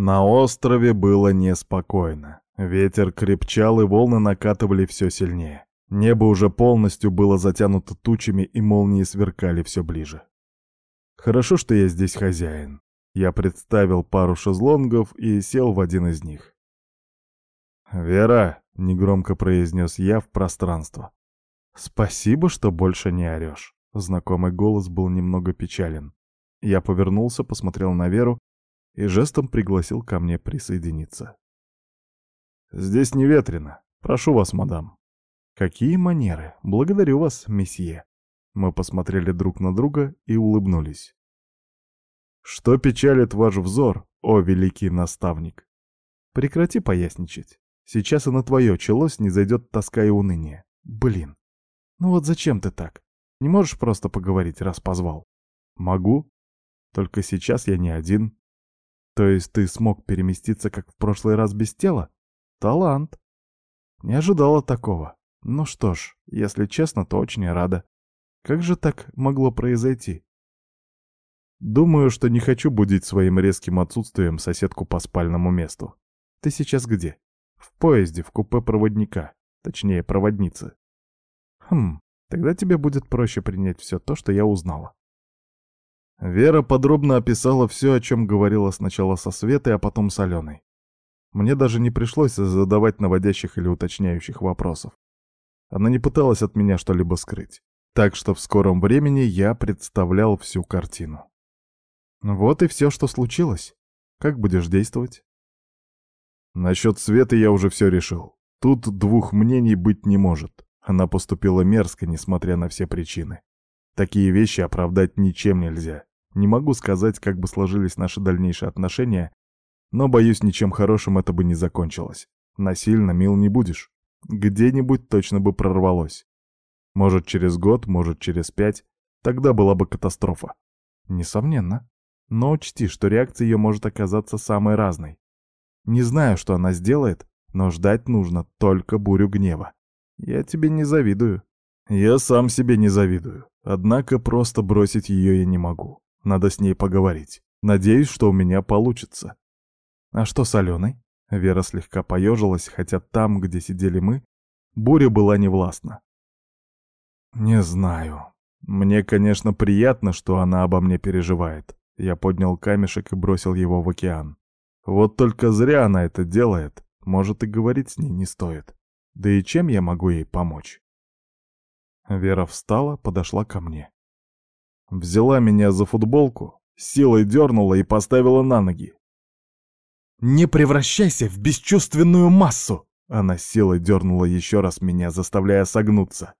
На острове было неспокойно. Ветер крепчал, и волны накатывали все сильнее. Небо уже полностью было затянуто тучами, и молнии сверкали все ближе. Хорошо, что я здесь хозяин. Я представил пару шезлонгов и сел в один из них. «Вера», — негромко произнес я в пространство. «Спасибо, что больше не орешь». Знакомый голос был немного печален. Я повернулся, посмотрел на Веру и жестом пригласил ко мне присоединиться. «Здесь не ветрено. Прошу вас, мадам». «Какие манеры! Благодарю вас, месье!» Мы посмотрели друг на друга и улыбнулись. «Что печалит ваш взор, о великий наставник?» «Прекрати поясничать. Сейчас и на твое чело снизойдет тоска и уныние. Блин, ну вот зачем ты так? Не можешь просто поговорить, раз позвал?» «Могу. Только сейчас я не один. То есть ты смог переместиться, как в прошлый раз, без тела? Талант. Не ожидала такого. Ну что ж, если честно, то очень рада. Как же так могло произойти? Думаю, что не хочу будить своим резким отсутствием соседку по спальному месту. Ты сейчас где? В поезде, в купе проводника. Точнее, проводницы. Хм, тогда тебе будет проще принять все то, что я узнала. Вера подробно описала все, о чем говорила сначала со Светой, а потом с Аленой. Мне даже не пришлось задавать наводящих или уточняющих вопросов. Она не пыталась от меня что-либо скрыть. Так что в скором времени я представлял всю картину. Вот и все, что случилось. Как будешь действовать? Насчет Светы я уже все решил. Тут двух мнений быть не может. Она поступила мерзко, несмотря на все причины. Такие вещи оправдать ничем нельзя. Не могу сказать, как бы сложились наши дальнейшие отношения, но, боюсь, ничем хорошим это бы не закончилось. Насильно мил не будешь. Где-нибудь точно бы прорвалось. Может, через год, может, через пять. Тогда была бы катастрофа. Несомненно. Но учти, что реакция ее может оказаться самой разной. Не знаю, что она сделает, но ждать нужно только бурю гнева. Я тебе не завидую. Я сам себе не завидую. Однако просто бросить ее я не могу. Надо с ней поговорить. Надеюсь, что у меня получится. А что с Аленой? Вера слегка поежилась, хотя там, где сидели мы, буря была невластна. «Не знаю. Мне, конечно, приятно, что она обо мне переживает». Я поднял камешек и бросил его в океан. Вот только зря она это делает. Может, и говорить с ней не стоит. Да и чем я могу ей помочь? Вера встала, подошла ко мне. Взяла меня за футболку, силой дернула и поставила на ноги. «Не превращайся в бесчувственную массу!» Она силой дернула еще раз меня, заставляя согнуться.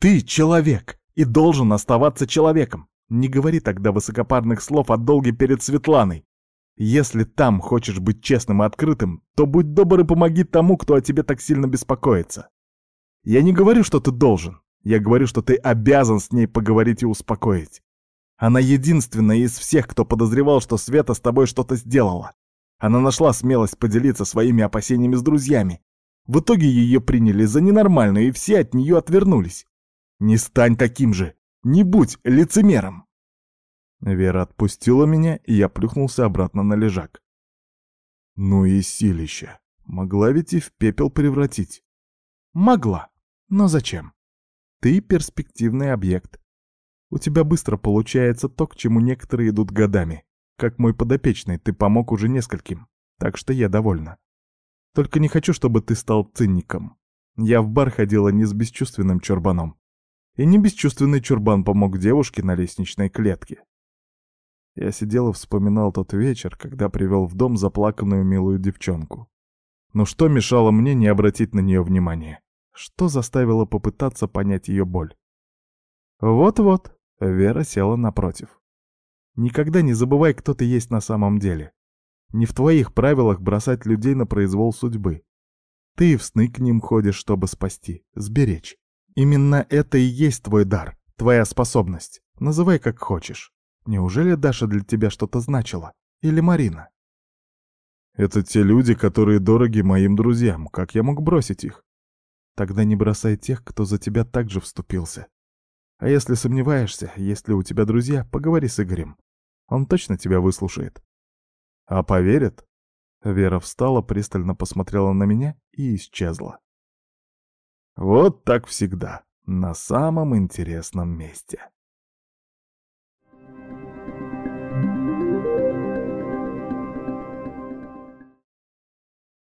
«Ты человек и должен оставаться человеком. Не говори тогда высокопарных слов о долге перед Светланой. Если там хочешь быть честным и открытым, то будь добр и помоги тому, кто о тебе так сильно беспокоится. Я не говорю, что ты должен. Я говорю, что ты обязан с ней поговорить и успокоить. Она единственная из всех, кто подозревал, что Света с тобой что-то сделала. Она нашла смелость поделиться своими опасениями с друзьями. В итоге ее приняли за ненормальную, и все от нее отвернулись. Не стань таким же! Не будь лицемером!» Вера отпустила меня, и я плюхнулся обратно на лежак. Ну и силища. Могла ведь и в пепел превратить. Могла. Но зачем? Ты перспективный объект. У тебя быстро получается то, к чему некоторые идут годами. Как мой подопечный, ты помог уже нескольким, так что я довольна. Только не хочу, чтобы ты стал циником. Я в бар ходила не с бесчувственным чурбаном. И не бесчувственный чурбан помог девушке на лестничной клетке. Я сидел и вспоминал тот вечер, когда привел в дом заплаканную милую девчонку. Но что мешало мне не обратить на нее внимания? Что заставило попытаться понять ее боль? Вот-вот, Вера села напротив. Никогда не забывай, кто ты есть на самом деле. Не в твоих правилах бросать людей на произвол судьбы. Ты в сны к ним ходишь, чтобы спасти, сберечь. Именно это и есть твой дар, твоя способность. Называй как хочешь. Неужели Даша для тебя что-то значила? Или Марина? Это те люди, которые дороги моим друзьям. Как я мог бросить их? Тогда не бросай тех, кто за тебя также вступился. А если сомневаешься, если у тебя друзья, поговори с Игорем. Он точно тебя выслушает. А поверит? Вера встала, пристально посмотрела на меня и исчезла. Вот так всегда, на самом интересном месте.